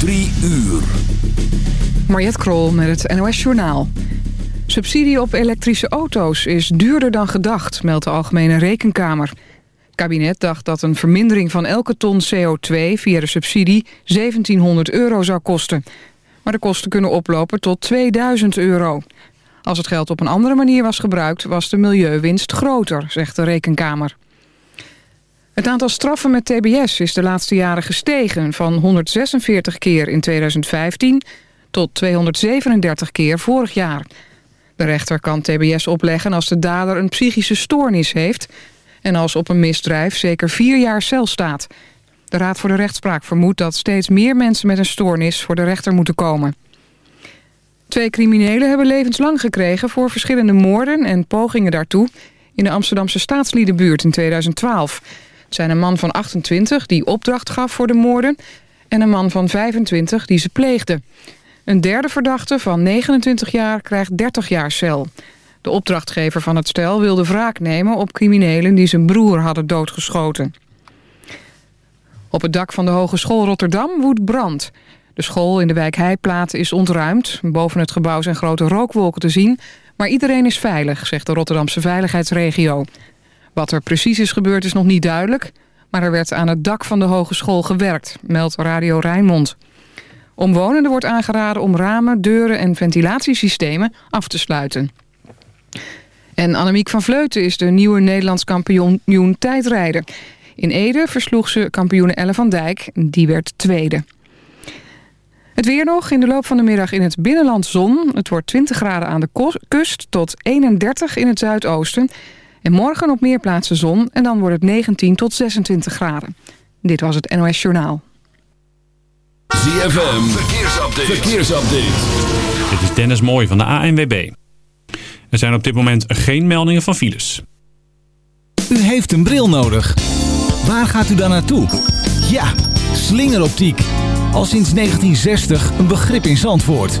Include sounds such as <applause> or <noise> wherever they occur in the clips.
Drie uur. Mariette Krol met het NOS Journaal. Subsidie op elektrische auto's is duurder dan gedacht, meldt de Algemene Rekenkamer. Het kabinet dacht dat een vermindering van elke ton CO2 via de subsidie 1700 euro zou kosten. Maar de kosten kunnen oplopen tot 2000 euro. Als het geld op een andere manier was gebruikt, was de milieuwinst groter, zegt de Rekenkamer. Het aantal straffen met tbs is de laatste jaren gestegen... van 146 keer in 2015 tot 237 keer vorig jaar. De rechter kan tbs opleggen als de dader een psychische stoornis heeft... en als op een misdrijf zeker vier jaar cel staat. De Raad voor de Rechtspraak vermoedt dat steeds meer mensen met een stoornis... voor de rechter moeten komen. Twee criminelen hebben levenslang gekregen voor verschillende moorden en pogingen daartoe... in de Amsterdamse staatsliedenbuurt in 2012... Zijn een man van 28 die opdracht gaf voor de moorden... en een man van 25 die ze pleegde. Een derde verdachte van 29 jaar krijgt 30 jaar cel. De opdrachtgever van het stel wilde wraak nemen op criminelen... die zijn broer hadden doodgeschoten. Op het dak van de Hogeschool Rotterdam woedt brand. De school in de wijk Heiplaat is ontruimd. Boven het gebouw zijn grote rookwolken te zien... maar iedereen is veilig, zegt de Rotterdamse veiligheidsregio. Wat er precies is gebeurd is nog niet duidelijk... maar er werd aan het dak van de hogeschool gewerkt, meldt Radio Rijnmond. Omwonenden wordt aangeraden om ramen, deuren en ventilatiesystemen af te sluiten. En Annemiek van Vleuten is de nieuwe Nederlands kampioen tijdrijder. In Ede versloeg ze kampioene Elle van Dijk, die werd tweede. Het weer nog, in de loop van de middag in het binnenland zon. Het wordt 20 graden aan de kust tot 31 in het zuidoosten... En morgen op meer plaatsen zon en dan wordt het 19 tot 26 graden. Dit was het NOS Journaal. ZFM, verkeersupdate. verkeersupdate. Dit is Dennis Mooij van de ANWB. Er zijn op dit moment geen meldingen van files. U heeft een bril nodig. Waar gaat u dan naartoe? Ja, slingeroptiek. Al sinds 1960 een begrip in Zandvoort.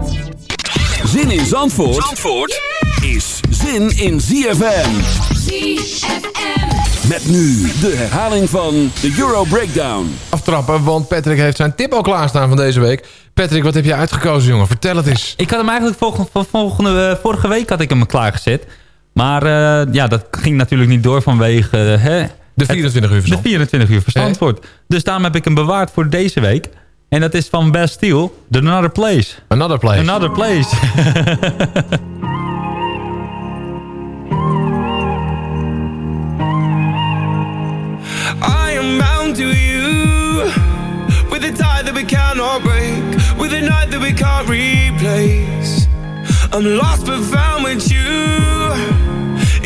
Zin in Zandvoort, Zandvoort is zin in ZFM. ZFM. Met nu de herhaling van de Euro Breakdown. Aftrappen, want Patrick heeft zijn tip al klaarstaan van deze week. Patrick, wat heb je uitgekozen, jongen? Vertel het eens. Ik had hem eigenlijk volgende, volgende, eh, vorige week had ik hem klaargezet. Maar uh, ja, dat ging natuurlijk niet door vanwege... Uh, hè, De 24 uur verstand. De 24 uur verstandwoord. Dus daarom heb ik hem bewaard voor deze week. En dat is van Bastille, The Another Place. Another Place. Another Place. <laughs> I am bound to you with a tie that we cannot break, with a night that we can't replace. I'm lost but found with you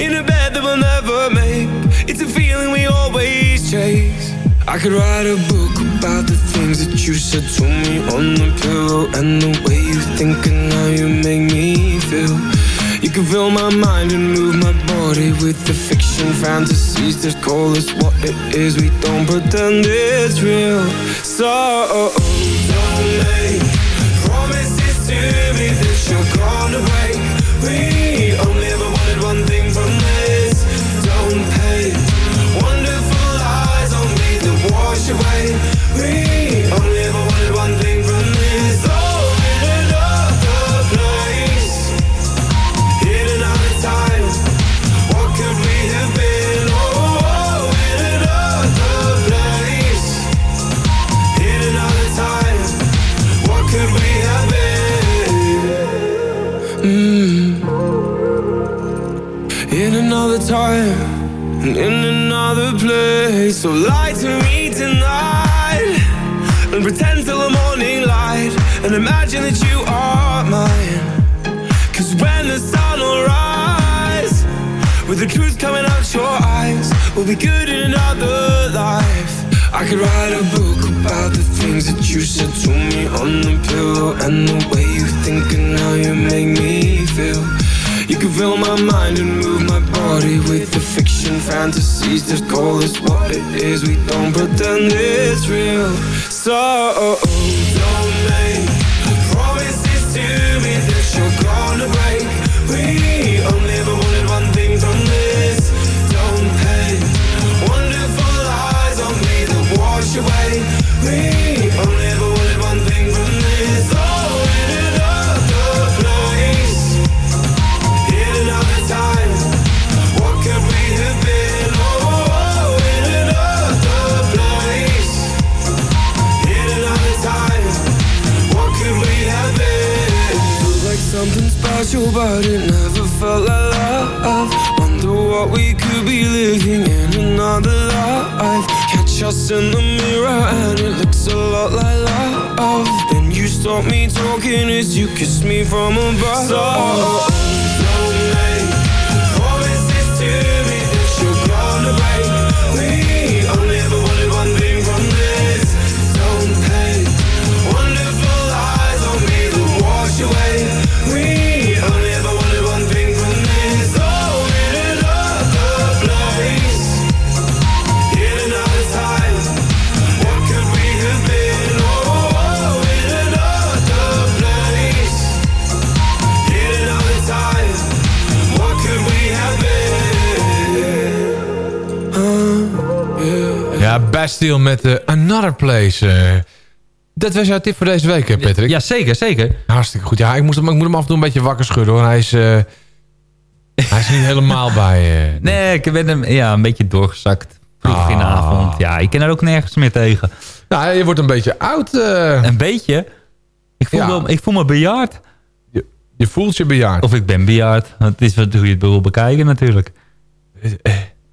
in a bed that we'll never make. It's a feeling we always chase. I could write a book about the things that you said to me on the pillow and the way you think and how you make me feel. You can fill my mind and move my body with the fiction fantasies that call us what it is. We don't pretend it's real. So don't make promises to me that you're gonna break. We only So lie to me tonight and pretend till the morning light and imagine that you are mine. Cause when the sun will rise, with the truth coming out your eyes, we'll be good in another life. I could write a book about the things that you said to me on the pillow and the way you think and how you make me feel. You can fill my mind and move my body with the fiction fantasies that call us what it is. We don't pretend it's real. So don't make special, but it never felt like love. Wonder what we could be living in another life. Catch us in the mirror, and it looks a lot like love. Then you stop me talking as you kiss me from above. So, oh, oh, oh. Ja, Bastille met eh, Another Place. eh. dat was jouw tip voor deze week, hè, Patrick? Ja, zeker, zeker. Hartstikke goed. Ja, ik, moest hem, ik moet hem af en toe een beetje wakker schudden, hoor. Hij is, eh, hij is niet <laughs> helemaal bij... Nee, ik ben hem ja, een beetje doorgezakt. Vroeg in de Ah. avond. Ja, ik ken er ook nergens meer tegen. Nou, je wordt een beetje oud. Een beetje? Ik voel, Ja. wel, ik voel me bejaard. Je, je voelt je bejaard. Of ik ben bejaard. Het is wat, hoe je het wil bekijken natuurlijk.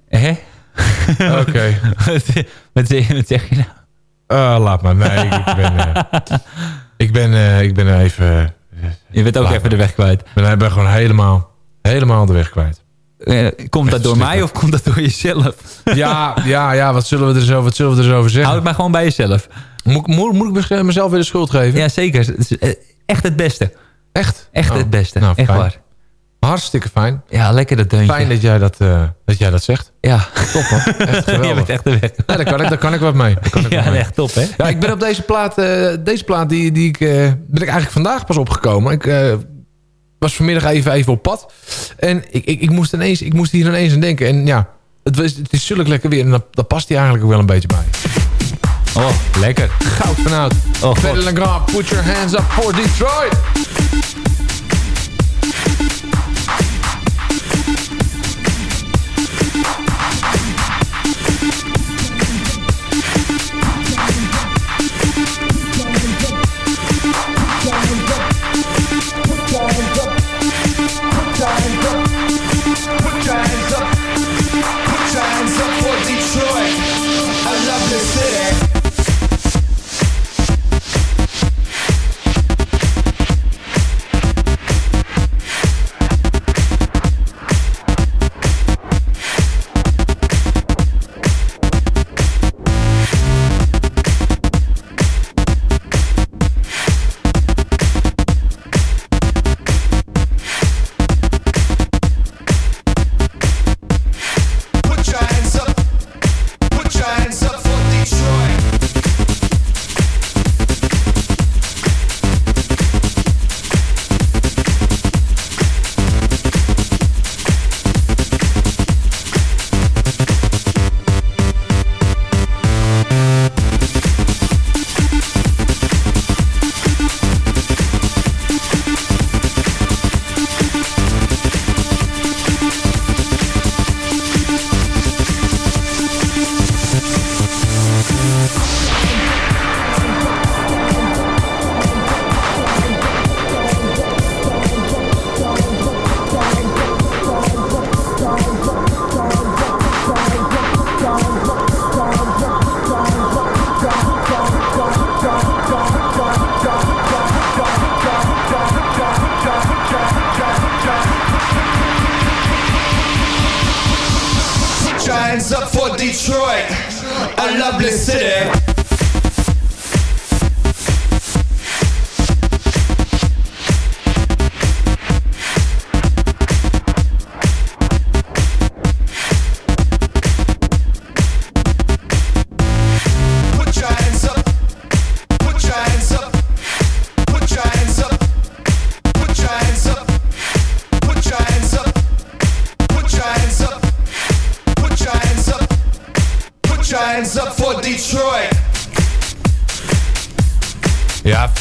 Hè? <laughs> Oké. wat, <laughs> wat zeg wat zeg je nou? Ah, laat maar. Nee, ik ben... eh, ik ben, eh, ik ben even... Je bent ook even maar. de weg kwijt. Ik ben, gewoon helemaal, helemaal de weg kwijt. Eh, komt dat door mij of komt dat door jezelf? <laughs> Ja, ja, ja. Wat zullen we er zo, wat zullen we er zo over zeggen? Houd het maar gewoon bij jezelf. Moet, ik- moet, moet ik mez- mezelf weer de schuld geven? Ja, zeker. Eh, Echt het beste. Echt? Echt Oh, het beste. nou, Echt fijn. waar. Hartstikke fijn. Ja, lekker dat deuntje. Fijn dat jij dat, eh, dat, jij dat zegt. Ja. Top man. <laughs> Echt Je geweldig. bent echt de weg. Ja, daar, kan ik, daar kan ik wat mee. Kan ik <laughs> wat Ja, mee. echt top hè? Ja, ik ben op deze plaat, eh, deze plaat die, die ik, eh, ben ik eigenlijk vandaag pas opgekomen. Ik was vanmiddag even, even op pad. En ik, ik, ik, moest ineens, ik moest hier ineens aan denken. En ja, het, was, het is zulk lekker weer. En dat, dat past hier eigenlijk ook wel een beetje bij. Oh, lekker. Goud vanuit. Oh, put your hands up for Detroit.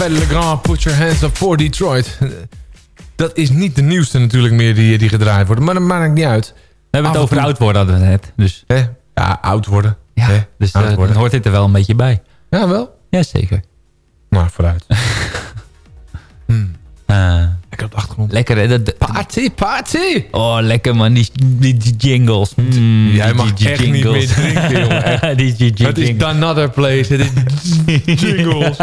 Ja, Fedde Legrand, Put Your Hands Up for Detroit. Dat is niet de nieuwste natuurlijk meer die, die gedraaid wordt. Maar dat maakt niet uit. We hebben het over oud worden hadden we net. Dus. Ja, oud worden. Ja, dus Oud uh, worden. dan hoort dit er wel een beetje bij. Ja, wel? Jazeker. Nou, vooruit. Uh, <laughs> lekker op de achtergrond. Lekker, hè? Dat, party, party! Oh, lekker man, die, die, die jingles. Mm, Jij mag die, niet meer drinken, jongen. <laughs> Echt. die, die, die Het is jingles. another place. Het is jingles.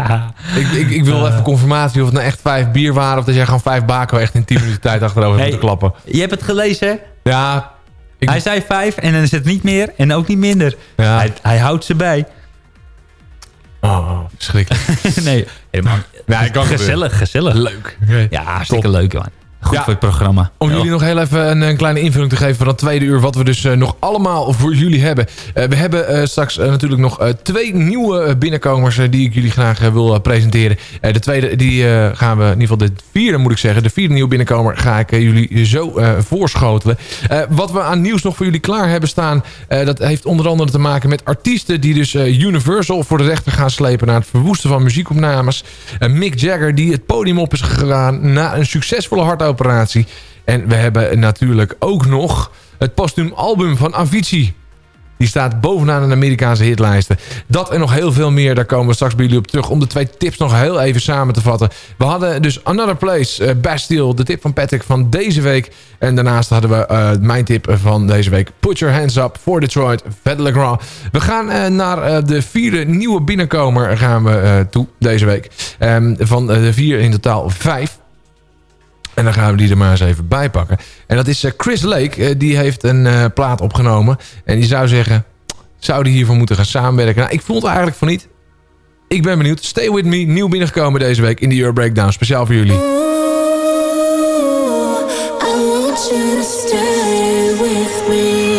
<laughs> ik, ik, ik wil even confirmatie of het nou echt vijf bier waren... of dat jij gewoon vijf baken echt in tien minuten tijd achterover Hey, moeten klappen. Je hebt het gelezen, hè? Ja. Hij zei vijf en dan is het niet meer en ook niet minder. Ja. Hij, hij houdt ze bij. Oh, verschrikkelijk. <laughs> nee, helemaal gezellig, gezellig. Leuk. Ja, hartstikke leuk, man. Goed Ja. voor het programma. Om jullie nog heel even een, een kleine invulling te geven van dat tweede uur... wat we dus eh, nog allemaal voor jullie hebben. Eh, we hebben eh, straks natuurlijk nog twee nieuwe binnenkomers... die ik jullie graag wil presenteren. De tweede, die gaan we... in ieder geval de vierde moet ik zeggen. De vierde nieuwe binnenkomer ga ik jullie zo voorschotelen. Wat we aan nieuws nog voor jullie klaar hebben staan... dat heeft onder andere te maken met artiesten... die dus Universal voor de rechter gaan slepen... na het verwoesten van muziekopnames. Mick Jagger die het podium op is gegaan... na een succesvolle En we hebben natuurlijk ook nog het postuum album van Avicii. Die staat bovenaan de Amerikaanse hitlijsten. Dat en nog heel veel meer, daar komen we straks bij jullie op terug. Om de twee tips nog heel even samen te vatten. We hadden dus Another Place, eh, Bastille, de tip van Patrick van deze week. En daarnaast hadden we eh, mijn tip van deze week. Put Your Hands Up for Detroit, Fedde Legrand. We gaan eh, naar de vierde nieuwe binnenkomer gaan we toe deze week. Ehm, van de vier in totaal vijf. En dan gaan we die er maar eens even bij pakken. En dat is eh, Chris Lake. Eh, die heeft een eh, plaat opgenomen. En die zou zeggen... Zou die hiervoor moeten gaan samenwerken? Nou, ik het eigenlijk van niet. Ik ben benieuwd. Stay With Me. Nieuw binnengekomen deze week in de Euro Breakdown. Speciaal voor jullie. I want you to stay with me.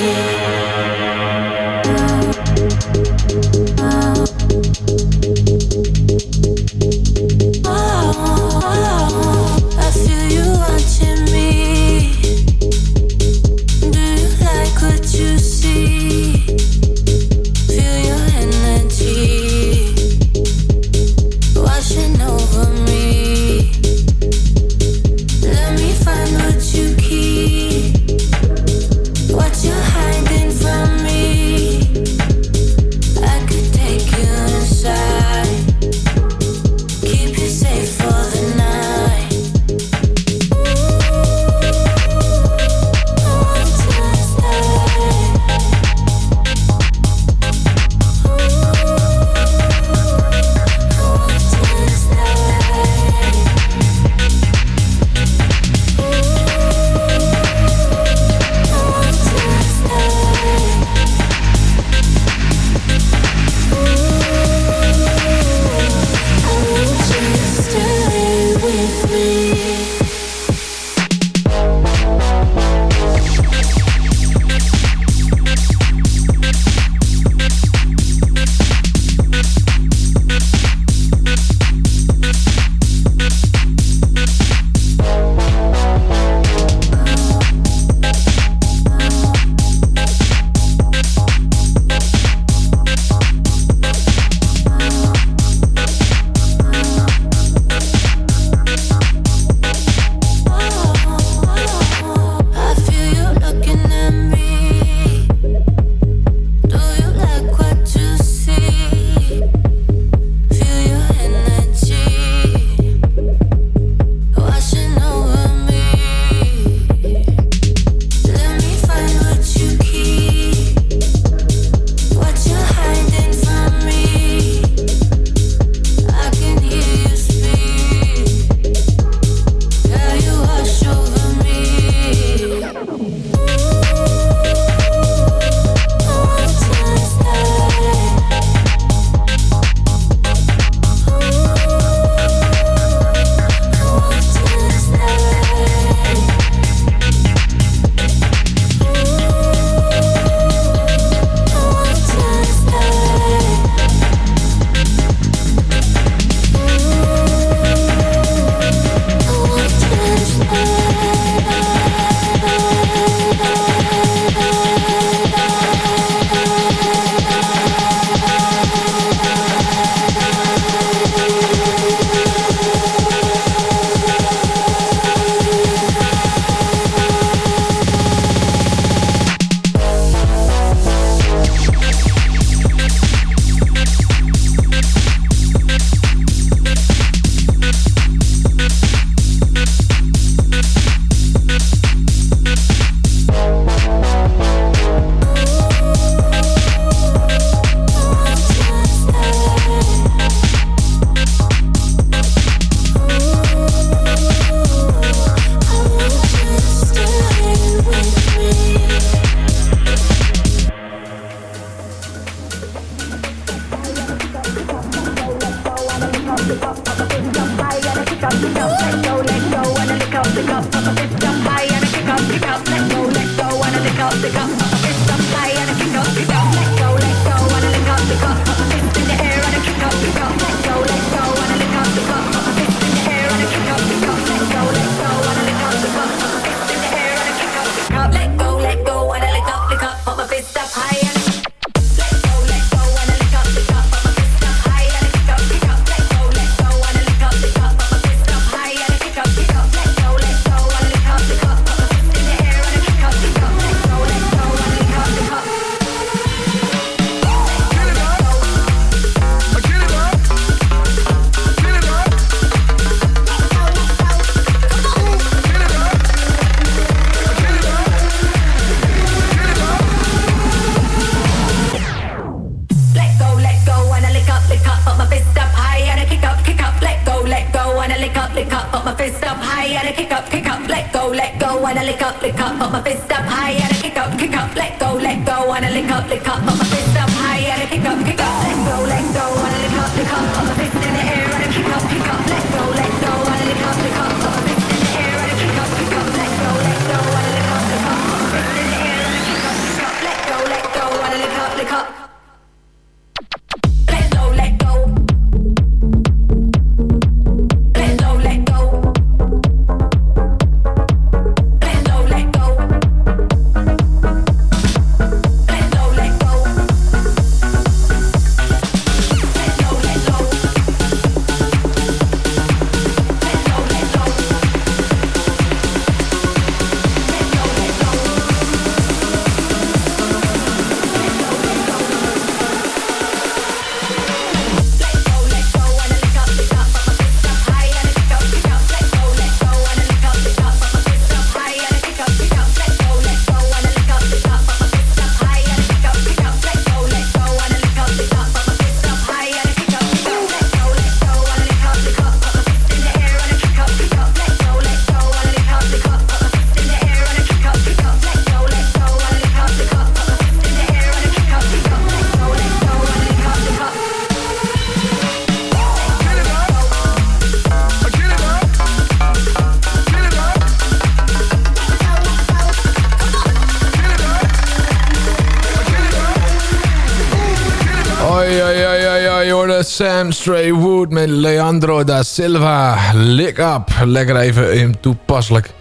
Je Sam Straywood met Leandro da Silva. Lick up. Lekker even in toepasselijk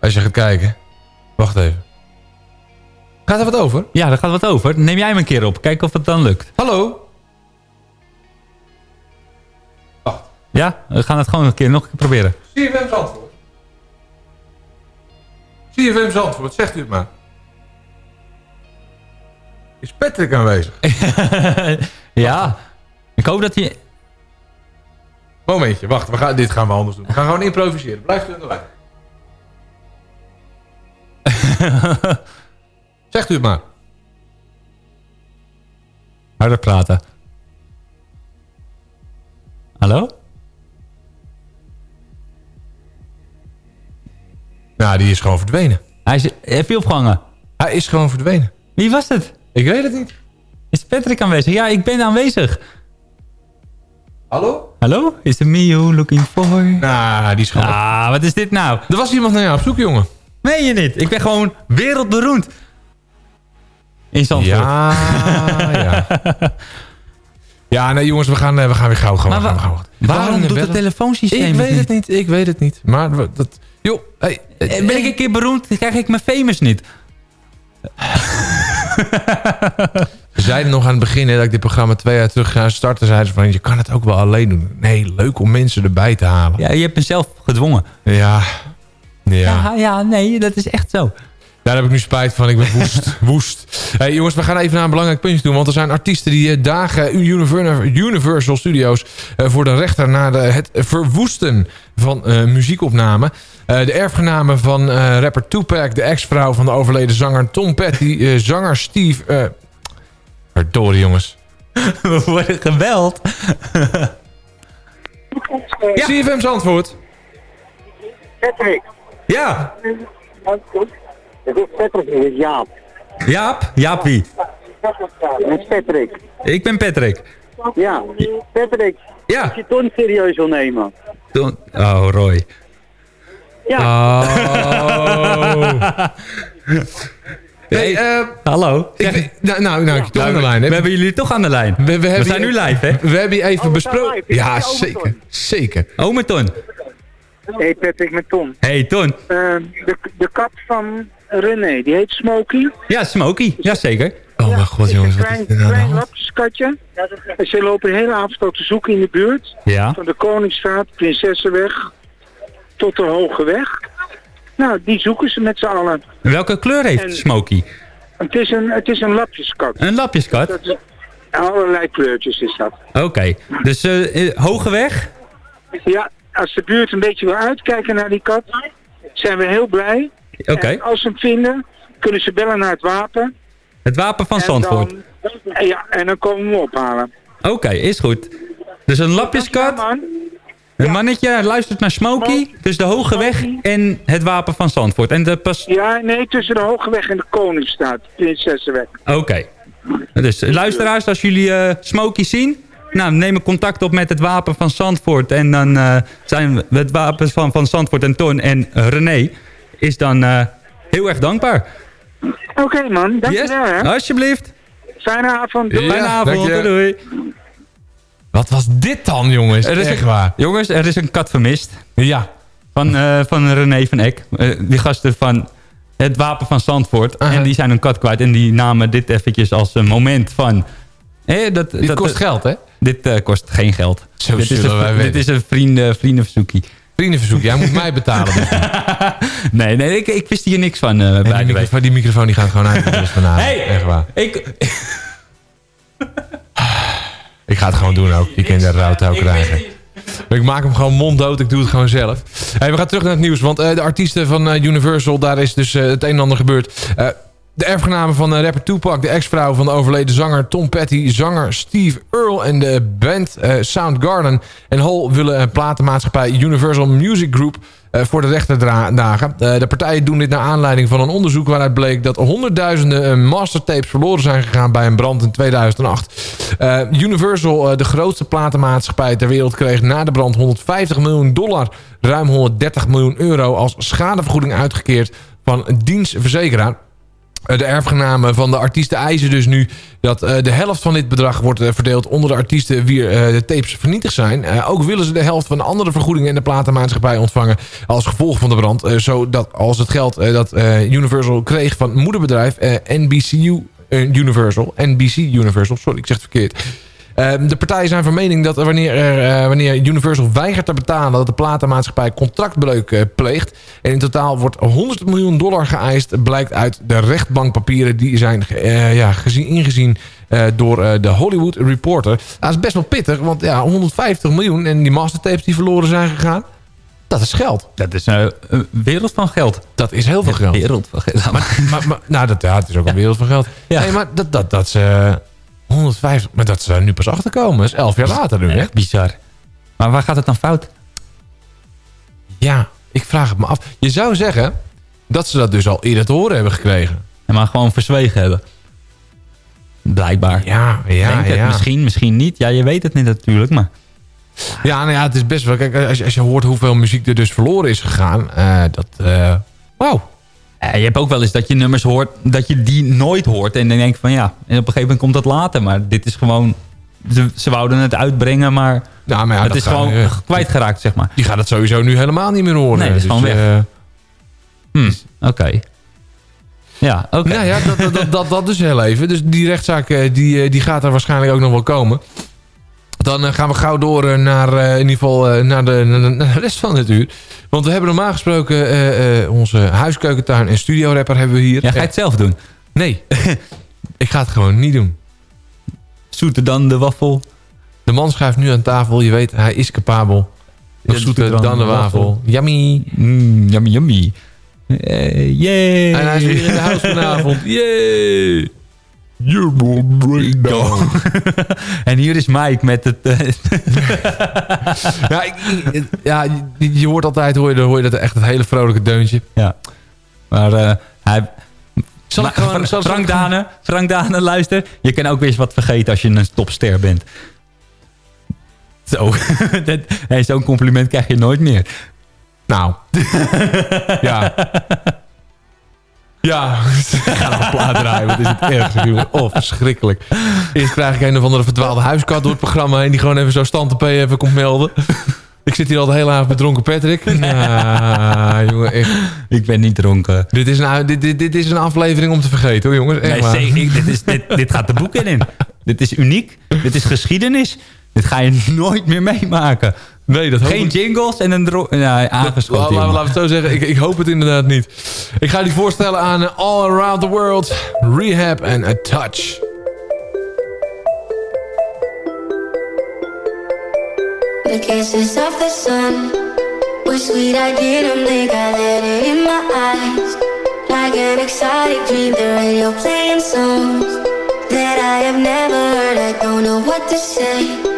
als je gaat kijken. Wacht even. Gaat er wat over? Ja, daar gaat wat over. Neem jij hem een keer op. Kijk of het dan lukt. Hallo? Ja, we gaan het gewoon een keer nog een keer proberen. CFM Zandvoort. CFM Zandvoort, zegt u het maar. Is Patrick aanwezig? <laughs> ja. Ik hoop dat hij... Momentje, wacht. We gaan, dit gaan we anders doen. We gaan gewoon improviseren. Blijft u aan de lijn. Zegt u het maar. Harder praten. Hallo? Nou, die is gewoon verdwenen. Hij is, heb je opgehangen? Hij is gewoon verdwenen. Wie was het? Ik weet het niet. Is Patrick aanwezig? Ja, ik ben aanwezig. Hallo? Hallo? Is it me you looking for? Nou, die is gewoon... Ah, wat is dit nou? Er was iemand naar jou op zoek, jongen. Meen je niet? Ik ben gewoon wereldberoemd. In Zandvoort. Ja, ja. <laughs> Ja, nee jongens, we gaan, eh, we gaan weer gauw. gaan, Maar gaan, wa- gaan, gaan. waarom doet het telefoonsysteem Ik weet het niet, ik weet het niet. Maar dat... Joh, hey, Eh, Ben ik een keer beroemd, dan krijg ik mijn famous niet. <laughs> <laughs> We zeiden nog aan het begin hè, dat ik dit programma twee jaar terug ga starten. Zeiden ze van, je kan het ook wel alleen doen. Nee, leuk om mensen erbij te halen. Ja, je hebt mezelf gedwongen. Ja. Ja. Ja, ja, nee, dat is echt zo. Daar heb ik nu spijt van. Ik ben woest. <laughs> woest. Hey, jongens, we gaan even naar een belangrijk puntje toe. Want er zijn artiesten die eh, dagen Univer- Universal Studios eh, voor de rechter... na de, het verwoesten van eh, muziekopnamen. Eh, de erfgenamen van eh, rapper Tupac, de ex-vrouw van de overleden zanger Tom Petty... eh, zanger Steve... eh verdorie, jongens. <laughs> We worden gebeld. Ja. CFM Zandvoort. Patrick. Ja. Het is Patrick, het is Jaap. Jaap? Jaap wie? Het is Patrick. Ik ben Patrick. Ja, Patrick. Ja. Als je Ton serieus wil nemen. Toen- Oh, Roy. Ja. Oh. <laughs> Hey, eh, Hallo. ik, nou, nou, nou, ik je toch aan de lijn. We hebben jullie toch aan de lijn. We, zijn nu live, hè? We hebben hier even Oh, besproken. Ja, zeker. Zeker. Ome Ton. Hey Patrick met Ton. Hey, Ton. Eh, de, de kat van René, die heet Smokey. Ja, Smokey. Jazeker. Oh mijn god, jongens. Een Wat is klein, dit nou klein lapjeskatje. En ze lopen de hele avond ook te zoeken in de buurt. Ja. Van de Koningsstraat, Prinsessenweg, tot de Hoge Weg. Nou, die zoeken ze met z'n allen. Welke kleur heeft En- Smokey? Het is een, het is een lapjeskat. Een lapjeskat? Dat is, allerlei kleurtjes is dat. Oké. Dus eh, eh, hoge weg? Ja, als de buurt een beetje wil uitkijken naar die kat, zijn we heel blij. Oké. Als ze hem vinden, kunnen ze bellen naar het wapen. Het wapen van Zandvoort. ja, en dan komen we hem ophalen. Oké, is goed. Dus een lapjeskat. man. Een mannetje luistert naar Smokey. Dus de Hoge Weg en het Wapen van Zandvoort. En de pas... Ja, nee, tussen de Hogeweg en de Koningsstraat. Prinsessenweg. Oké. Dus luisteraars, als jullie eh Smokey zien... Nou, neem contact op met het Wapen van Zandvoort. En dan eh, zijn we het Wapen van, van Zandvoort en Ton en René... is dan eh, heel erg dankbaar. Oké man, dankjewel Yes, hè. alsjeblieft. Fijne avond. Doei. Fijne avond, doei, doei. Wat was dit dan, jongens? Er is Echt een, waar. Jongens, er is een kat vermist. Ja. Van, eh, van René van Eck. Eh, die gasten van het Wapen van Zandvoort. En die zijn een kat kwijt. En die namen dit eventjes als een moment van... Eh, dat, Dit dat, kost geld, hè? Dit eh, kost geen geld. Zo dit, is een, wij dit is een vrienden, vriendenverzoekie. Vriendenverzoek, jij moet mij betalen. Dus. <laughs> nee, nee ik, ik wist hier niks van. bij die, microfoon, die microfoon die gaat gewoon uit. Dus vanavond. Hey! Echt waar. Ik, Ik ga het gewoon doen ook. Je kunt de rouwtouw krijgen. Ik maak hem gewoon monddood. Ik doe het gewoon zelf. Hey, we gaan terug naar het nieuws. Want eh, de artiesten van eh, Universal, daar is dus het een en ander gebeurd. De erfgenamen van eh, rapper Tupac, de ex-vrouw van de overleden zanger Tom Petty, zanger Steve Earle en de band eh, Soundgarden en Hall willen een platenmaatschappij Universal Music Group eh, voor de rechter dagen. De partijen doen dit naar aanleiding van een onderzoek waaruit bleek dat honderdduizenden mastertapes verloren zijn gegaan bij een brand in 2008. Eh, Universal, de grootste platenmaatschappij ter wereld, kreeg na de brand 150 miljoen dollar, ruim 130 miljoen euro als schadevergoeding uitgekeerd van dienstverzekeraar. Eh, De erfgenamen van de artiesten eisen dus nu dat eh, de helft van dit bedrag wordt eh, verdeeld onder de artiesten wie de tapes vernietigd zijn. Ook willen ze de helft van de andere vergoedingen in de platenmaatschappij ontvangen als gevolg van de brand. Zodat als het geld dat Universal kreeg van het moederbedrijf NBCU Universal, NBC Universal, sorry ik zeg het verkeerd. Eh, de partijen zijn van mening dat wanneer, er, eh, wanneer Universal weigert te betalen... dat de platenmaatschappij contractbreuk eh, pleegt. En in totaal wordt 100 miljoen dollar geëist... blijkt uit de rechtbankpapieren die zijn eh, ja, gezien, ingezien... door de Hollywood Reporter. Dat is best wel pittig, want ja, 150 miljoen... en die mastertapes die verloren zijn gegaan... dat is geld. dat is een wereld van geld. Dat is heel veel geld. wereld van geld. Maar, maar, maar- nou, dat, ja, het is ook een wereld van geld. Ja. Nee, maar dat, dat, dat is... 150, maar dat ze nu pas achterkomen. Dat is elf jaar later nu, hè? Echt bizar. Maar waar gaat het dan fout? Ja, ik vraag het me af. Je zou zeggen dat ze dat dus al eerder te horen hebben gekregen. En maar gewoon verzwegen hebben. Blijkbaar. Ja, ja, Denk het. ja. Misschien, misschien niet. Ja, je weet het niet natuurlijk, maar... Ja, nou ja, het is best wel... Kijk, als je, als je hoort hoeveel muziek er dus verloren is gegaan. eh, dat... Wauw. Eh, je hebt ook wel eens dat je nummers hoort, dat je die nooit hoort. En dan denk je van ja, en op een gegeven moment komt dat later. Maar dit is gewoon, ze, ze wouden het uitbrengen, maar, maar ja, het dat is gewoon eh, kwijtgeraakt, zeg maar. Die gaat het sowieso nu helemaal niet meer horen. Nee, dat is gewoon weg. eh, Hm, oké. Ja, oké. Nou ja, dat, dat, dat, dat, dus heel even. Dus die rechtszaak eh, die, die gaat er waarschijnlijk ook nog wel komen. Dan eh, gaan we gauw door eh, naar, eh, in ieder geval, naar, de, naar, de, rest van het uur. Want we hebben normaal gesproken onze huiskeukentuin en studiorapper hebben we hier. Ja, ga je het zelf doen? Nee, <laughs> ik ga het gewoon niet doen. Zoeter dan de waffel. De man schuift nu aan tafel. Je weet, hij is capabel. Nog zoeter zoeter dan de wafel. Yummy. Mm, yummy, yummy. Yay. En hij is weer in de huis vanavond. <laughs> Yay. You will break down. <laughs> en hier is Mike met het... eh, <laughs> ja, ik, ja je, je hoort altijd hoor je, hoor je dat echt het hele vrolijke deuntje. ja. Maar eh, hij... Zal ik gewoon- zal- Frank Dane, Frank Dane, luister. Je kan ook weer eens wat vergeten als je een topster bent. Zo. <laughs> Zo'n compliment krijg je nooit meer. Nou. ja. Ja. <laughs> Ga nog een plaat draaien. Wat is het erg, jongen. Oh, verschrikkelijk. Eerst krijg ik een of andere verdwaalde huiskat door het programma heen... die gewoon even zo stand even komt melden. Ik zit hier al de hele avond met dronken Patrick. Ja, jongen, echt. Ik ben niet dronken. Dit is, een, dit, dit, dit is een aflevering om te vergeten, hoor, jongens. Echt Nee, zeker, dit, is, dit, dit gaat de boeken in. Dit is uniek. Dit is geschiedenis. Dit ga je nooit meer meemaken. Nee, dat hoop Geen ik- jingles en een dro ja, aangeschoten. Laten we het zo zeggen. Ik, ik hoop het inderdaad niet. Ik ga die voorstellen aan eh, All Around the World, Rehab en A Touch. The kisses of the sun were sweet. I didn't think I let it in my eyes. Like an exotic dream, the radio playing songs that I have never heard. I don't know what to say.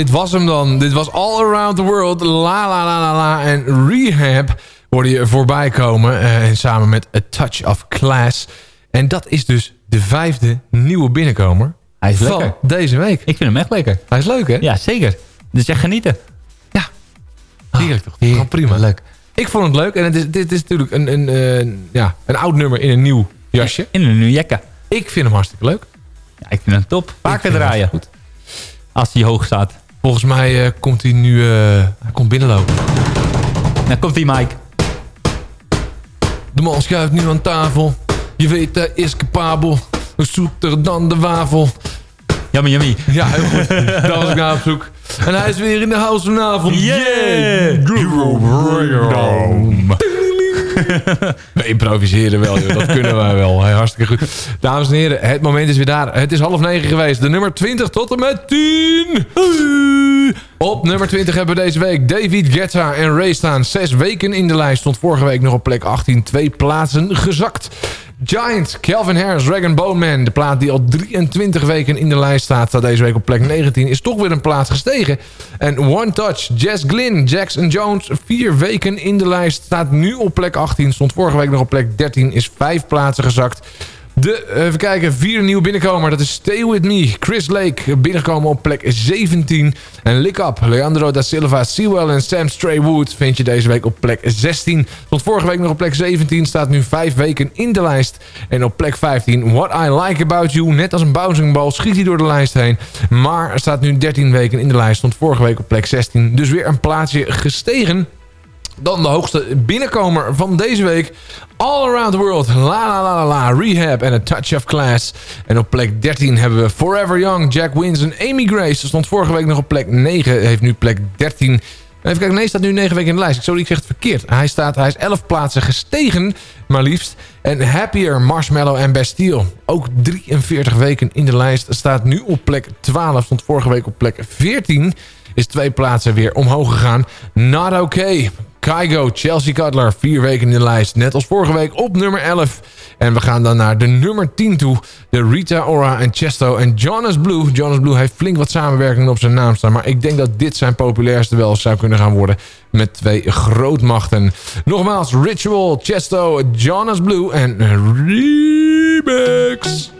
dit was hem dan. Dit was All Around the World. La la la la la. En Rehab hoorde je voorbij komen. eh, en samen met A Touch of Class. En dat is dus de vijfde nieuwe binnenkomer. Hij is van lekker. deze week. Ik vind hem echt lekker. Hij is leuk, hè? Ja, zeker. Dus echt genieten. Heerlijk toch? Gewoon prima. Leuk. Ik vond het leuk. En het is, dit is natuurlijk een, een, ja, een oud nummer in een nieuw jasje. In een nieuw jekke. Ik vind hem hartstikke leuk. Ja, ik vind hem top. Vaker draaien. Goed. Als hij hoog staat. Volgens mij eh, komt hij nu... eh, hij komt binnenlopen. Dan komt hij, Mike. De man schuift nu aan tafel. Je weet, hij is capabel. Zoeter dan de wafel. Yummy, yummy. Ja, heel goed. Daar was ik naar op zoek. En hij is weer in de house vanavond. Yeah! <laughs> We improviseren wel, joh. dat kunnen wij wel. Hey, hartstikke goed. Dames en heren, het moment is weer daar. Het is half negen geweest. De nummer 20 tot en met 10. Op nummer 20 hebben we deze week David Guetta en Ray staan. Zes weken in de lijst. Stond vorige week nog op plek 18. Twee plaatsen gezakt. Giant, Calvin Harris, Dragon Bone Man. De plaat die al 23 weken in de lijst staat, staat deze week op plek 19. Is toch weer een plaats gestegen. En One Touch, Jess Glynn, Jackson Jones. Vier weken in de lijst. Staat nu op plek 18. Stond vorige week nog op plek 13. Is vijf plaatsen gezakt. De, even kijken, vierde nieuwe binnenkomer. Dat is Stay With Me. Chris Lake binnengekomen op plek 17. En Lick Up, Leandro da Silva, Sewell en Sam Straywood... vind je deze week op plek 16. Stond vorige week nog op plek 17. Staat nu vijf weken in de lijst. En op plek 15, What I Like About You. Net als een bouncing schiet hij door de lijst heen. Maar staat nu 13 weken in de lijst. Stond vorige week op plek 16. Dus weer een plaatsje gestegen. Dan de hoogste binnenkomer van deze week. All Around the World. La la la la la. Rehab en A Touch of Class. En op plek 13 hebben we Forever Young. Jack Wins en Amy Grace. Stond vorige week nog op plek 9. Heeft nu plek 13. Even kijken, nee, staat nu 9 weken in de lijst. Ik sorry, ik zeg verkeerd. Hij, staat, hij is 11 plaatsen gestegen, maar liefst. En Happier, Marshmallow en Bastille. Ook 43 weken in de lijst. Staat nu op plek 12. Stond vorige week op plek 14. Is twee plaatsen weer omhoog gegaan. Not Okay. Kygo, Chelsea Cutler, vier weken in de lijst. Net als vorige week op nummer 11. En we gaan dan naar de nummer 10 toe. De Rita Ora en Chesto en Jonas Blue. Jonas Blue heeft flink wat samenwerkingen op zijn naam staan. Maar ik denk dat dit zijn populairste wel zou kunnen gaan worden. Met twee grootmachten. Nogmaals, Ritual, Chesto, Jonas Blue en Remix.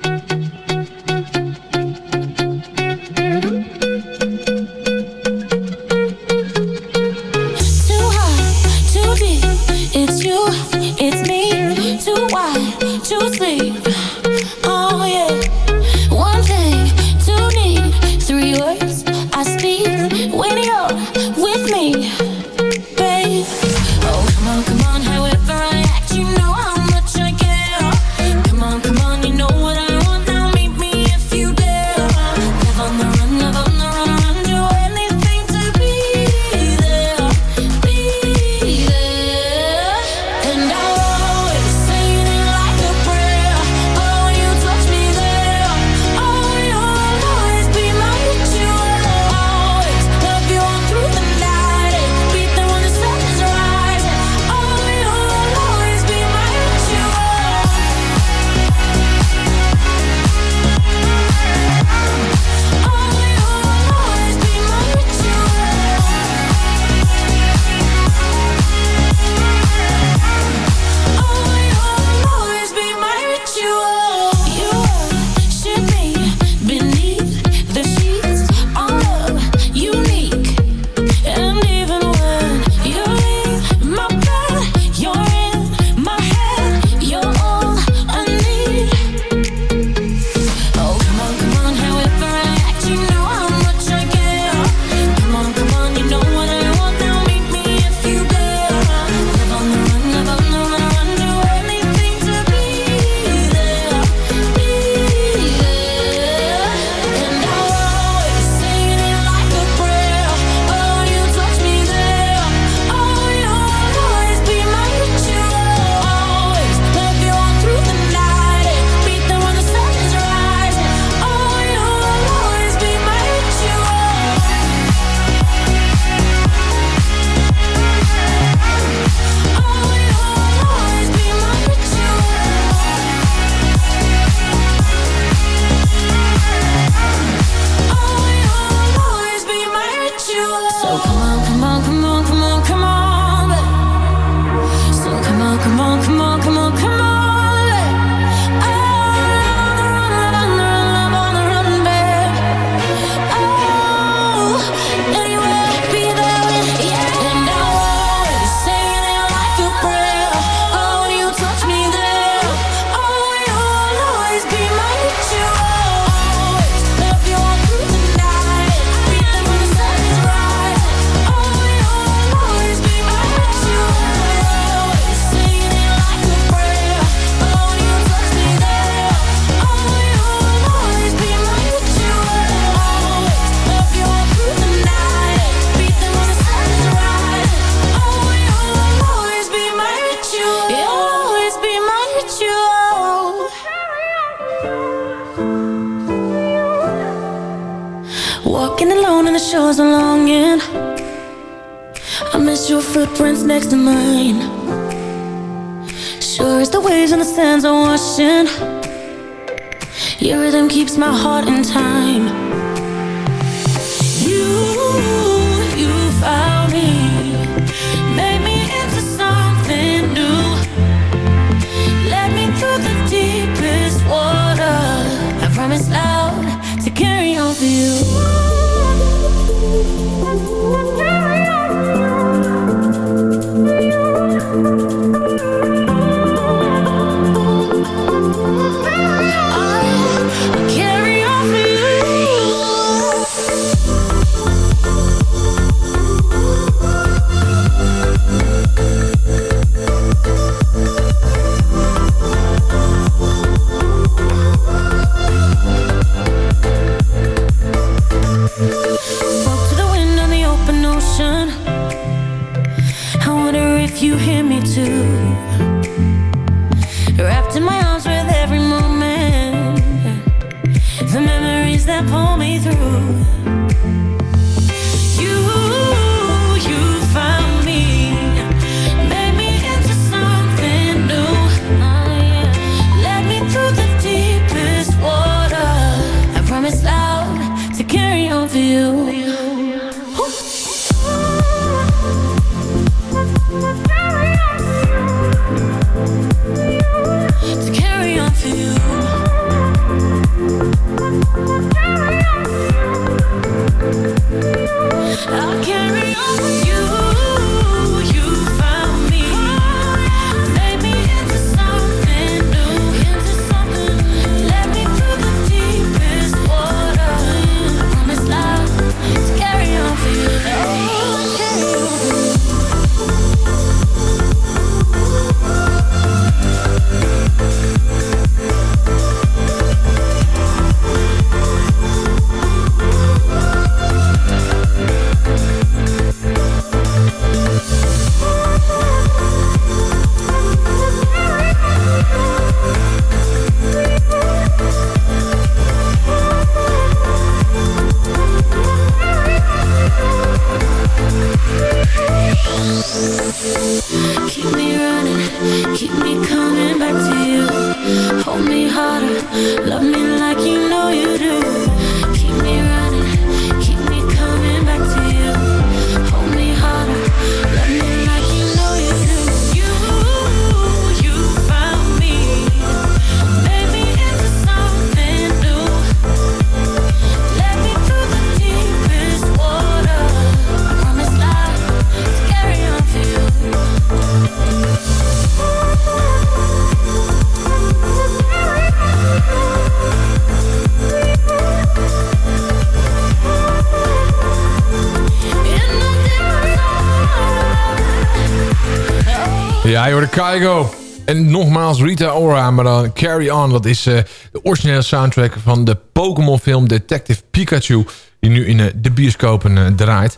Kaigo. En nogmaals Rita Ora, maar dan Carry On. Dat is eh, de originele soundtrack van de Pokémon film Detective Pikachu. Die nu in eh, de bioscopen eh, draait.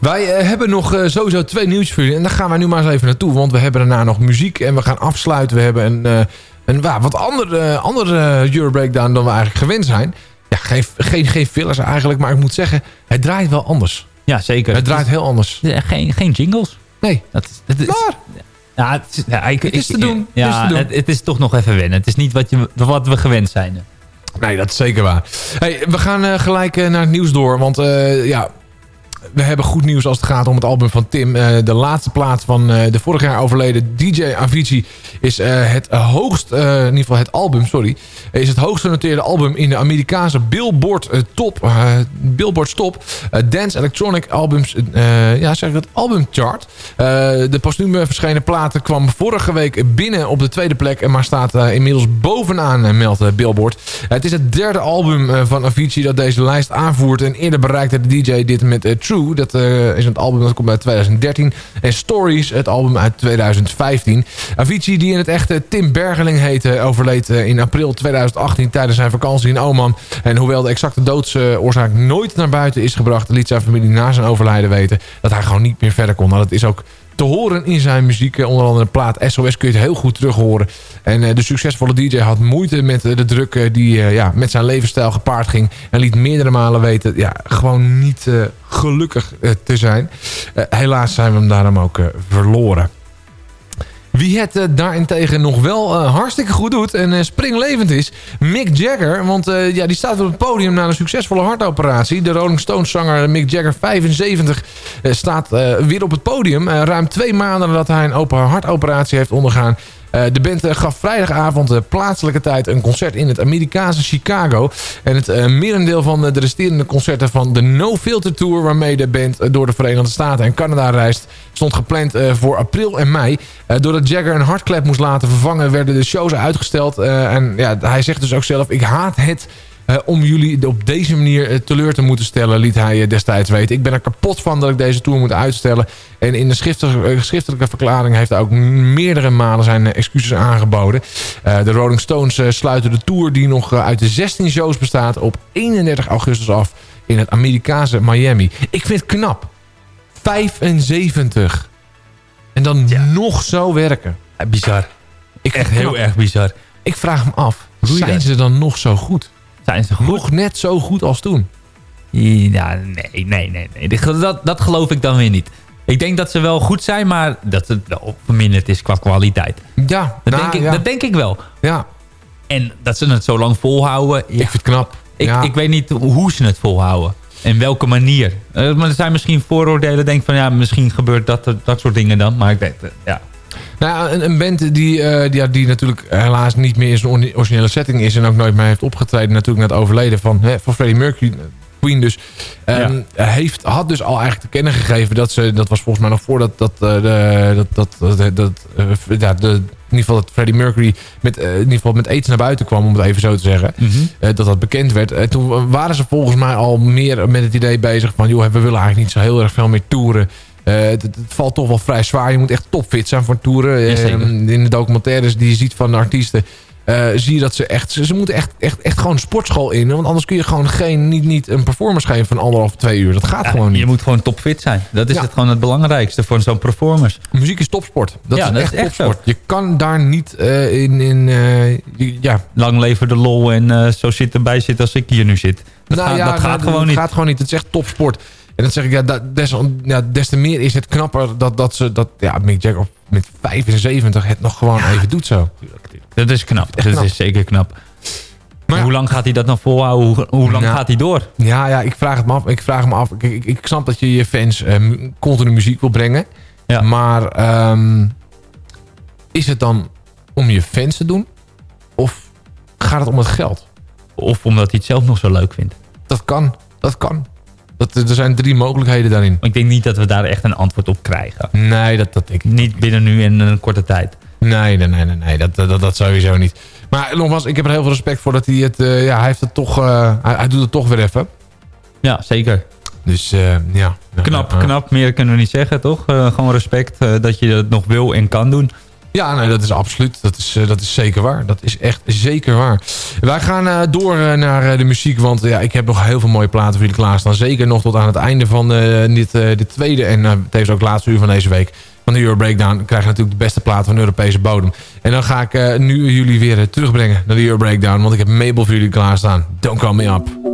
Wij hebben nog sowieso twee nieuws voor jullie. En daar gaan wij nu maar eens even naartoe. Want we hebben daarna nog muziek. En we gaan afsluiten. We hebben een, een wa- wat andere, andere Euro Breakdown dan we eigenlijk gewend zijn. Ja, geen, geen, geen fillers eigenlijk. Maar ik moet zeggen, het draait wel anders. Ja, zeker. Het draait heel anders. Geen, geen jingles. Nee. Dat is, dat is, Maar, ja, het is, ja, ik, Het is ik- te doen, Ja, het is te doen. Het, het is toch nog even wennen. Het is niet wat, je, wat we gewend zijn. Nee, dat is zeker waar. Hey, we gaan eh, gelijk eh, naar het nieuws door. Want eh, ja, we hebben goed nieuws als het gaat om het album van Tim. Eh, de laatste plaat van eh, de vorig jaar overleden DJ Avicii is eh, het hoogst, in ieder geval het album, sorry, is het hoogst genoteerde album in de Amerikaanse Billboard Top, Billboard Top Dance Electronic Albums, ja, zeg ik dat, albumchart. De postuum verschenen platen kwam vorige week binnen op de tweede plek, maar staat inmiddels bovenaan, meldt Billboard. het is het derde album van Avicii dat deze lijst aanvoert en eerder bereikte de DJ dit met eh, Dat eh, is het album dat komt uit 2013. En Stories, het album uit 2015. Avicii, die in het echte Tim Bergeling heette, overleed eh, in april 2018 tijdens zijn vakantie in Oman. En hoewel de exacte doodsoorzaak nooit naar buiten is gebracht, liet zijn familie na zijn overlijden weten dat hij gewoon niet meer verder kon. Nou, dat is ook te horen in zijn muziek. Eh, onder andere de plaat SOS kun je het heel goed terug horen. En eh, de succesvolle DJ had moeite met eh, de druk die ja, met zijn levensstijl gepaard ging. En liet meerdere malen weten ja, gewoon niet gelukkig te zijn. Helaas zijn we hem daarom ook verloren. Wie het eh, daarentegen nog wel eh, hartstikke goed doet en eh, springlevend is, Mick Jagger. Want ja, die staat op het podium na een succesvolle hartoperatie. De Rolling Stones zanger Mick Jagger, 75, eh, staat weer op het podium. Ruim twee maanden nadat hij een open hartoperatie heeft ondergaan. Eh, de band eh, gaf vrijdagavond de plaatselijke tijd een concert in het Amerikaanse Chicago. En het eh, merendeel van eh, de resterende concerten van de No Filter Tour... waarmee de band eh, door de Verenigde Staten en Canada reist... stond gepland eh, voor april en mei. Eh, doordat Jagger een hartklep moest laten vervangen... werden de shows uitgesteld. Eh, en ja, hij zegt dus ook zelf... ik haat het eh, om jullie op deze manier eh, teleur te moeten stellen, liet hij eh, destijds weten. Ik ben er kapot van dat ik deze tour moet uitstellen. En in de schriftelijke, verklaring heeft hij ook meerdere malen zijn excuses aangeboden. De Rolling Stones sluiten de tour die nog uit de 16 shows bestaat op 31 augustus af in het Amerikaanse Miami. Ik vind het knap. 75. En dan nog zo werken. bizar. Ik Echt heel erg bizar. Ik vraag me af, zijn dat? ze dan nog zo goed? Zijn ze goed? Nog net zo goed als toen? Ja, nee, nee, nee. nee. Dat, dat geloof ik dan weer niet. Ik denk dat ze wel goed zijn, maar dat het wel verminderd is qua kwaliteit. Ja, dat, nou, denk, ik, ja. dat denk ik wel. Ja. En dat ze het zo lang volhouden. Ja. Ik vind het knap. Ik, Ja. ik weet niet hoe ze het volhouden. En welke manier. Eh, maar er zijn misschien vooroordelen. Denk van ja, misschien gebeurt dat, dat soort dingen dan. Maar ik denk, ja. Nou een, een band die, eh, die, ja, die natuurlijk helaas niet meer in zijn ori- originele setting is... en ook nooit meer heeft opgetreden. Natuurlijk net overleden van, hè, van Freddie Mercury, eh, Queen dus. ehm, heeft, had dus al eigenlijk te kennen gegeven dat ze... dat was volgens mij nog voordat dat, eh, de, dat, dat, dat, dat, ja, de, in ieder geval dat Freddie Mercury met, in ieder geval met aids naar buiten kwam... om het even zo te zeggen. eh, dat dat bekend werd. Eh, toen waren ze volgens mij al meer met het idee bezig van... joh, we willen eigenlijk niet zo heel erg veel meer toeren... Eh, het, het valt toch wel vrij zwaar. Je moet echt topfit zijn voor toeren. Ja, Eh, in de documentaires die je ziet van de artiesten... eh, zie je dat ze echt... Ze, ze moeten echt, echt, echt gewoon sportschool in. Want anders kun je gewoon geen, niet, niet een performance geven van anderhalf, twee uur. Dat gaat Ja, gewoon niet. Je moet gewoon topfit zijn. Dat is Ja. het gewoon het belangrijkste voor zo'n performance. Muziek is topsport. Dat Ja, is dat echt is echt topsport. Je kan daar niet in... in ja, Lang leven de lol en zo zitten bij zitten als ik hier nu zit. Dat, Nou gaat, dat gaat nou, gewoon dat niet. gaat gewoon niet. Het is echt topsport. En dat zeg ik, ja, dat, des, ja, des te meer is het knapper dat, dat ze dat ja, Mick Jagger met 75 het nog gewoon even doet zo. Dat is knap. Dat knap. is zeker knap. Maar hoe lang gaat hij dat dan volhouden? Hoe, hoe lang Nou, gaat hij door? Ja, ja, ik vraag het me af. Ik vraag me af. Ik, ik, ik snap dat je je fans mu- continu muziek wil brengen. Ja. Maar ehm, is het dan om je fans te doen? Of gaat het om het geld? Of omdat hij het zelf nog zo leuk vindt. Dat kan. Dat kan. Dat, er zijn drie mogelijkheden daarin. Maar ik denk niet dat we daar echt een antwoord op krijgen. Nee, dat, dat denk ik Niet binnen nu in een korte tijd. Nee, nee, nee, nee, nee dat, dat, dat sowieso niet. Maar nogmaals, ik heb er heel veel respect voor dat hij het... eh, ja, hij heeft het toch... eh, hij, hij doet het toch weer even. Ja, zeker. Dus eh, ja. Knap, knap. Meer kunnen we niet zeggen, toch? Gewoon respect dat je het nog wil en kan doen. Ja, nee, dat is absoluut. Dat is, eh, dat is zeker waar. Dat is echt zeker waar. Wij gaan eh, door eh, naar de muziek. Want ja, ik heb nog heel veel mooie platen voor jullie klaarstaan. Zeker nog tot aan het einde van dit, dit tweede en tevens ook laatste uur van deze week. Van de Euro Breakdown krijg je natuurlijk de beste plaat van Europese bodem. En dan ga ik nu jullie weer terugbrengen naar de Euro Breakdown. Want ik heb Mabel voor jullie klaarstaan. Don't call me up.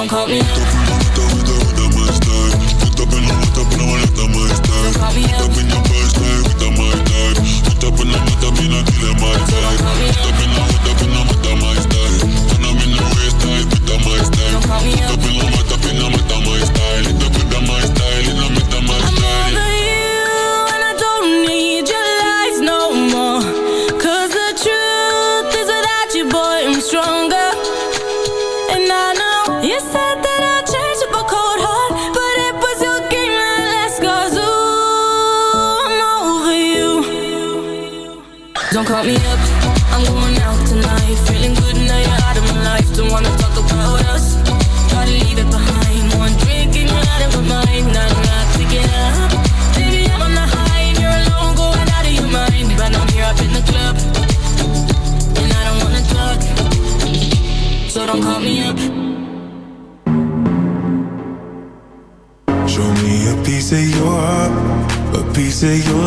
don't call me. Put up in the put up in the wallet. Put up in your first time, put up my time. In the put up in the kill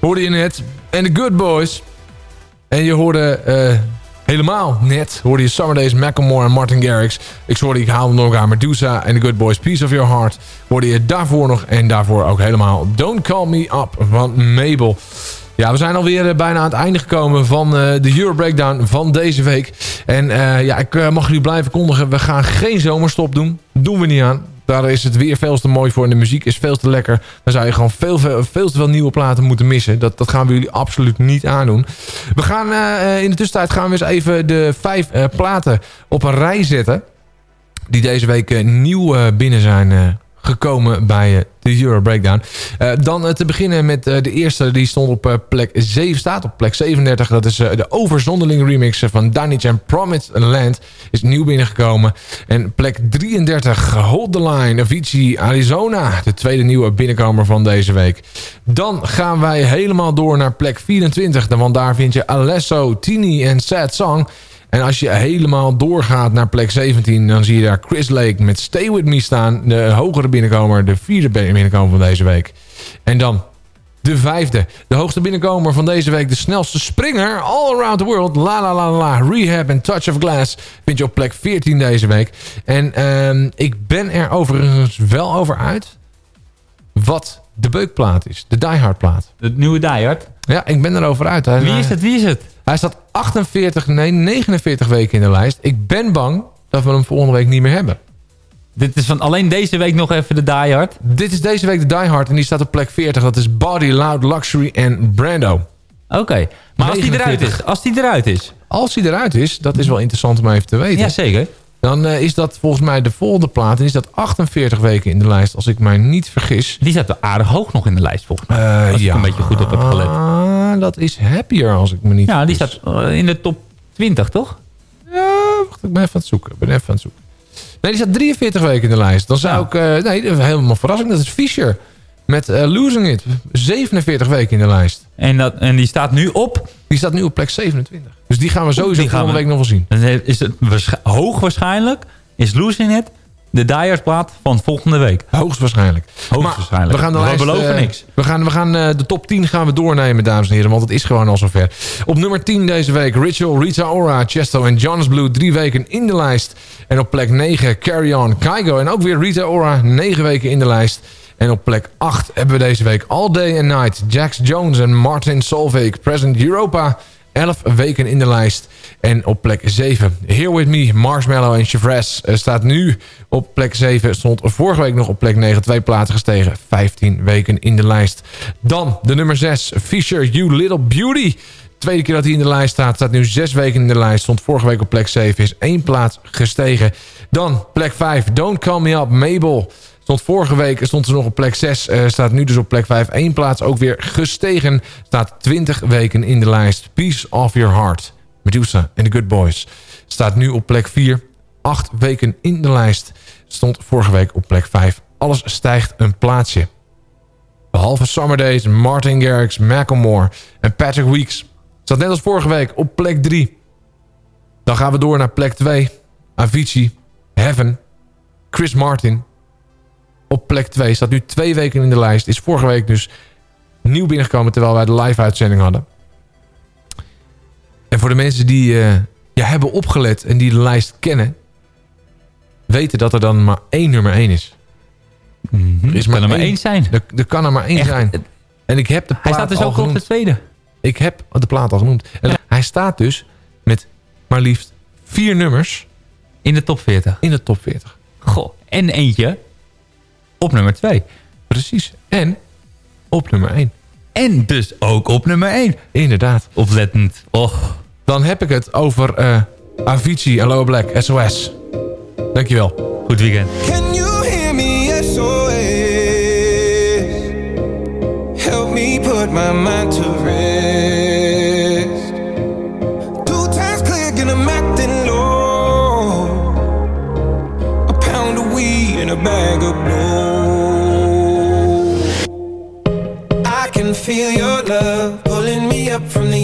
Hoorde je net. En The Good Boys. En je hoorde uh, helemaal net hoorde je Summer Days, Macklemore en Martin Garrix. Ik sorry, ik haal door elkaar. Medusa en The Good Boys, Piece of Your Heart. Hoorde je daarvoor nog en daarvoor ook helemaal Don't Call Me Up van Mabel. Ja, we zijn alweer eh, bijna aan het einde gekomen van uh, de Euro Breakdown van deze week. En ja, ik mag jullie blijven kondigen. We gaan geen zomerstop doen. Doen we niet aan. Daar is het weer veel te mooi voor en de muziek is veel te lekker. Dan zou je gewoon veel, veel, veel te veel nieuwe platen moeten missen. Dat, dat gaan we jullie absoluut niet aandoen. We gaan uh, in de tussentijd gaan we eens even de vijf uh, platen op een rij zetten. Die deze week uh, nieuw binnen zijn gekomen bij eh, de Euro Breakdown. Uh, dan uh, te beginnen met uh, de eerste, die stond op plek 7, staat op plek 37. Dat is de overzonderling remix van Danich and Promised Land. Is nieuw binnengekomen. En plek 33, Hold the Line, Avicii, Arizona. De tweede nieuwe binnenkomer van deze week. Dan gaan wij helemaal door naar plek 24. Want daar vind je Alesso, Tini en Sad Song... En als je helemaal doorgaat naar plek 17... dan zie je daar Chris Lake met Stay With Me staan. De hogere binnenkomer, de vierde binnenkomer van deze week. En dan de vijfde. De hoogste binnenkomer van deze week. De snelste springer all around the world. La la la la. Rehab en Touch of Glass. Vind je op plek 14 deze week. En uh, ik ben er overigens wel over uit. Wat de beukplaat is. De Die Hard plaat. De nieuwe Die Hard? Ja, ik ben erover uit. Wie is het? Wie is het? Hij staat 48, nee 49 weken in de lijst. Ik ben bang dat we hem volgende week niet meer hebben. Dit is van alleen deze week nog even de Die Hard? Dit is deze week de Die Hard en die staat op plek 40. Dat is Body, Loud, Luxury en Brando. Oké, maar als die eruit is? Als die eruit is? Als die eruit is, dat is wel interessant om even te weten. Ja, zeker. Dan uh, is dat volgens mij de volgende plaat. En is dat 48 weken in de lijst, als ik mij niet vergis. Die staat aardig hoog nog in de lijst, volgens mij. Uh, als ja. ik een beetje goed op heb gelet. Dat is Happier, als ik me niet Ja, die staat uh, in de top 20, toch? Ja, wacht, ik ben even aan het zoeken. Ik ben even aan het zoeken. Nee, die staat 43 weken in de lijst. Dan zou ik... Uh, nee, helemaal verrassing. Dat is Fisher. Met uh, Losing It. 47 weken in de lijst. En, dat, en die staat nu op? Die staat nu op plek 27. Dus die gaan we sowieso die volgende we, week nog wel zien. Is het hoogwaarschijnlijk is Losing It de Dyers plaat van volgende week. Hoogstwaarschijnlijk. Hoogstwaarschijnlijk. We gaan de we lijst, beloven uh, niks. We gaan, we gaan uh, de top 10 gaan we doornemen, dames en heren. Want het is gewoon al zover. Op nummer 10 deze week Ritual, Rita Ora, Chesto en Jonas Blue. Drie weken in de lijst. En op plek 9 Carry On, Kygo. En ook weer Rita Ora. Negen weken in de lijst. En op plek 8 hebben we deze week All Day and Night. Jax Jones en Martin Solveig. Present Europa. 11 weken in de lijst. En op plek 7, Here With Me, Marshmallow en Chevres staat nu op plek 7. Stond vorige week nog op plek 9, twee plaatsen gestegen. 15 weken in de lijst. Dan de nummer 6, Fisher, You Little Beauty. Tweede keer dat hij in de lijst staat. Staat nu 6 weken in de lijst. Stond vorige week op plek 7. Is één plaats gestegen. Dan plek 5, Don't Call Me Up, Mabel. Stond vorige week stond ze nog op plek 6. Uh, staat nu dus op plek 5. Eén plaats ook weer gestegen. Staat 20 weken in de lijst. Peace of Your Heart. Medusa en The Good Boys. Staat nu op plek 4. 8 weken in de lijst. stond vorige week op plek 5. Alles stijgt een plaatsje. Behalve Summer Days, Martin Garrix, Macklemore en Patrick Weeks. Staat net als vorige week op plek 3. Dan gaan we door naar plek 2. Avicii, Heaven, Chris Martin. Op plek 2 staat nu twee weken in de lijst. Is vorige week dus nieuw binnengekomen terwijl wij de live uitzending hadden. En voor de mensen die uh, ja, hebben opgelet en die de lijst kennen... weten dat er dan maar één nummer 1 is. Mm -hmm. Er is maar, er maar één zijn. Er, er, kan er maar één Echt? zijn. En ik heb de plaat Hij staat dus al ook genoemd. op de tweede. Ik heb de plaat al genoemd. En Hij staat dus met maar liefst vier nummers... In de top 40. In de top 40. Goh, en eentje op nummer 2. Precies. En op nummer 1. En dus ook op nummer 1. Inderdaad. Oplettend. Och. Dan heb ik het over uh, Avicii Low Black, SOS. Dankjewel. Goed weekend. Can you hear me, SOS? Help me put my mind to rest.